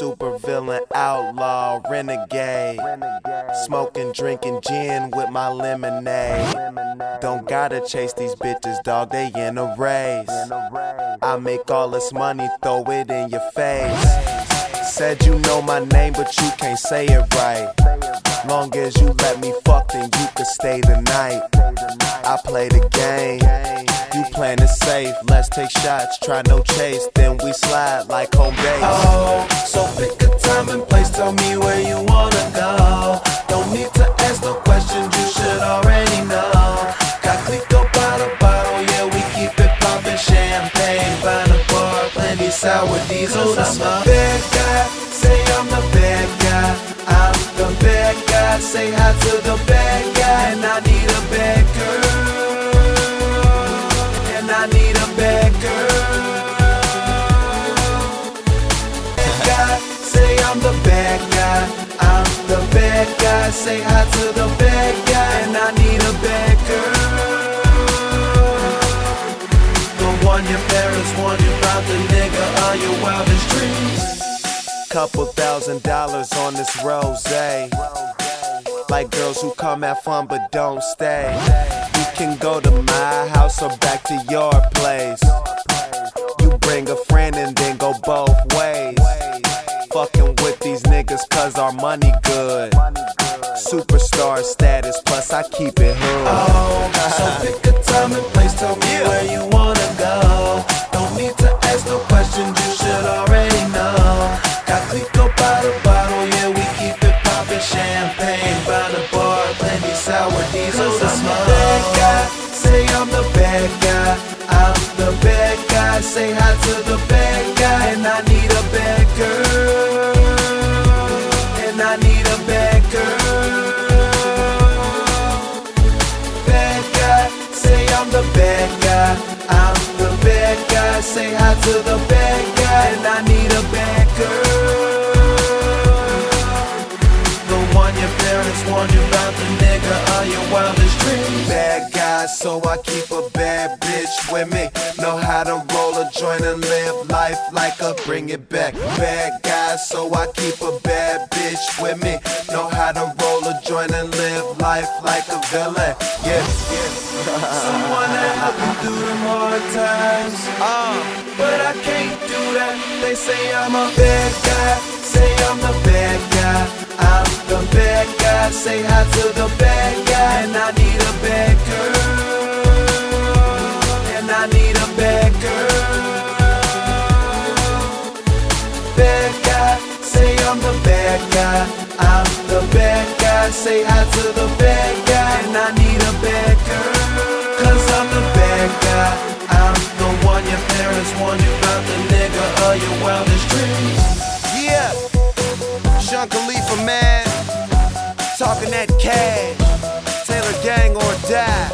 super villain, outlaw, renegade. Smoking, drinking gin with my lemonade. Don't gotta chase these bitches, dog, they in a race. I make all this money, throw it in your face. Said you know my name, but you can't say it right. Long as you let me fuck, then you can stay the night. I play the game, you playing it safe. Let's take shots, try no chase, then we slide like home base. Oh, so pick a time and place, tell me where you wanna go. Don't need to ask no questions, you should already know. Got Clico by the bottle, yeah, we keep it poppin'. Champagne by the bar, plenty sour diesel to say hi to the bad guy. And I need a bad girl. And I need a bad girl. Bad guy, say I'm the bad guy. I'm the bad guy, say hi to the bad guy. And I need a bad girl. The one your parents you about, the nigga of your wildest dreams. Couple thousand dollars on this rose. Like girls who come have fun but don't stay. You can go to my house or back to your place. You bring a friend and then go both ways. Fucking with these niggas cause our money good. Superstar status, plus I keep it hood. Oh, so pick a time and place, tell me where you sour diesel to smoke. Bad guy, say I'm the bad guy. I'm the bad guy, say hi to the bad guy. And I need a bad girl. And I need a bad girl. Bad guy, say I'm the bad guy. I'm the bad guy, say hi to the bad guy. And I need a bad warned you about, the nigga of your wildest dreams. Bad guy, so I keep a bad bitch with me. Know how to roll a joint and live life like a bring it back. Bad guy, so I keep a bad bitch with me. Know how to roll a joint and live life like a villain. Yeah, yeah. Someone to help me through the hard times. Uh, But I can't do that. They say I'm a bad guy. Say I'm the bad guy. I'm the bad guy. Say hi to the bad guy. And I need a bad girl. And I need a bad girl. Bad guy. Say I'm the bad guy. I'm the bad guy. Say hi to the bad guy. And I need a bad girl. That cash. Taylor Gang or die.